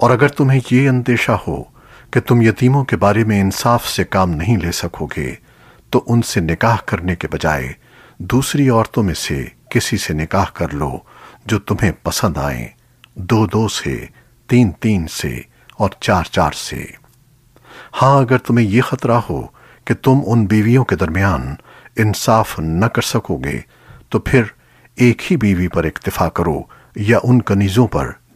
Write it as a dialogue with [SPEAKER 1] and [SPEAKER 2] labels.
[SPEAKER 1] और अगर तुम्हें ये अंदेशा हो कि तुम यतीमों के बारे में इंसाफ से काम नहीं ले सकोगे तो उनसे निकाह करने के बजाय दूसरी औरतों में से किसी से निकाह कर लो जो तुम्हें पसंद आए। दो दो से, तीन तीन से और चार चार से। हाँ, अगर तुम्हें यह खतरा हो कि तुम उन बीवियों के दरमियान इंसाफ न कर सकोगे तो फिर एक ही बीवी पर इक्तफा करो या उन कनीजों पर